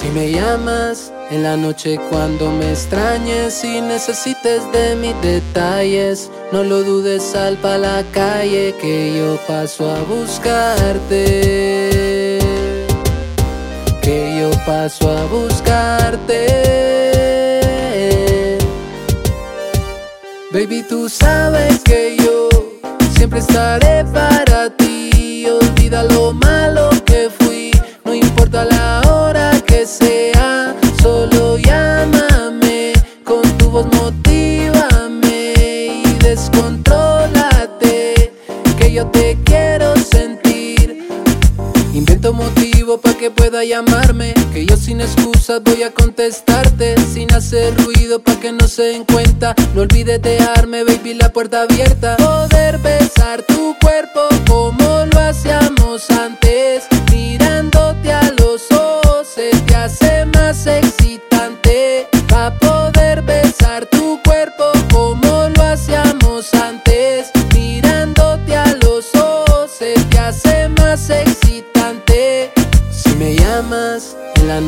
Si me llamas en la noche cuando me extrañes y necesites de mis detalles, no lo dudes, sal pa' la calle que yo paso a buscarte. Que yo paso a buscarte. Baby, tú sabes que yo siempre estaré para ti. Olvida lo malo que fui, Invento motivo para que pueda llamarme. Que yo sin excusas voy a contestarte. Sin hacer ruido para que no se den. No olvides dejarme, baby, la puerta abierta. Poder besar tu cuerpo como lo hacíamos antes.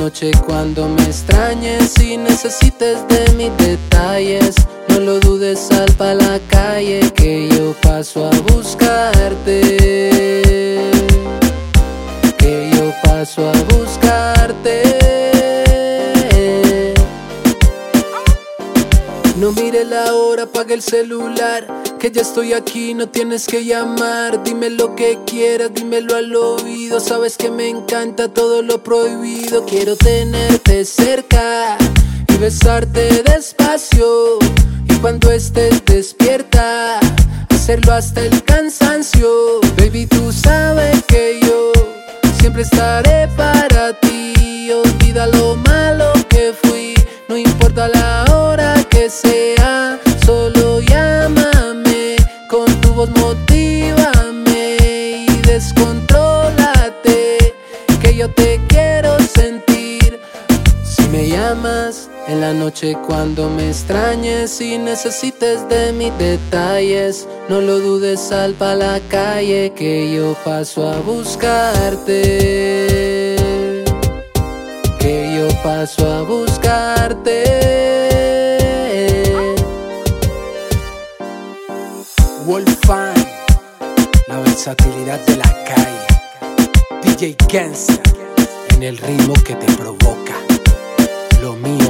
Noche cuando me extrañes y necesites de mis detalles, no lo dudes, sal pa' la calle que yo paso a buscarte. Que yo paso a buscarte. No mire la hora, apaga el celular. Que ya estoy aquí, no tienes que llamar. Dime lo que quieras, dímelo al oído. Sabes que me encanta todo lo prohibido. Quiero tenerte cerca y besarte despacio. Y cuando estés despierta, hacerlo hasta el cansancio. Baby, tú sabes que yo siempre estaré voz motívame y descontrólate. Que yo te quiero sentir. Si me llamas en la noche cuando me extrañes y necesites de mis detalles, no lo dudes, sal pa' la calle que yo paso a buscarte. Que yo paso a buscarte. Wolfine, la versatilidad de la calle. DJ Kenza, en el ritmo que te provoca. Lo mío